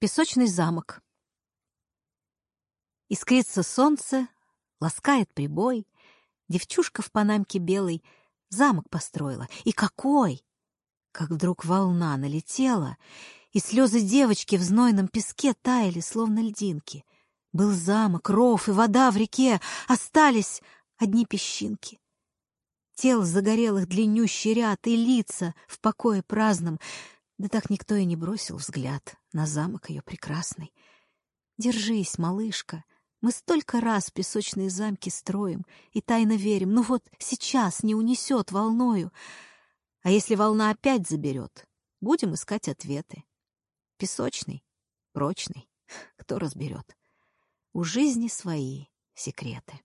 Песочный замок. Искрится солнце, ласкает прибой. Девчушка в панамке белой замок построила. И какой! Как вдруг волна налетела, и слезы девочки в знойном песке таяли, словно льдинки. Был замок, ров и вода в реке, остались одни песчинки. Тел загорелых длиннющий ряд и лица в покое праздном — да так никто и не бросил взгляд на замок ее прекрасный. Держись, малышка, мы столько раз песочные замки строим и тайно верим, ну вот сейчас не унесет волною. А если волна опять заберет, будем искать ответы. Песочный, прочный, кто разберет. У жизни свои секреты.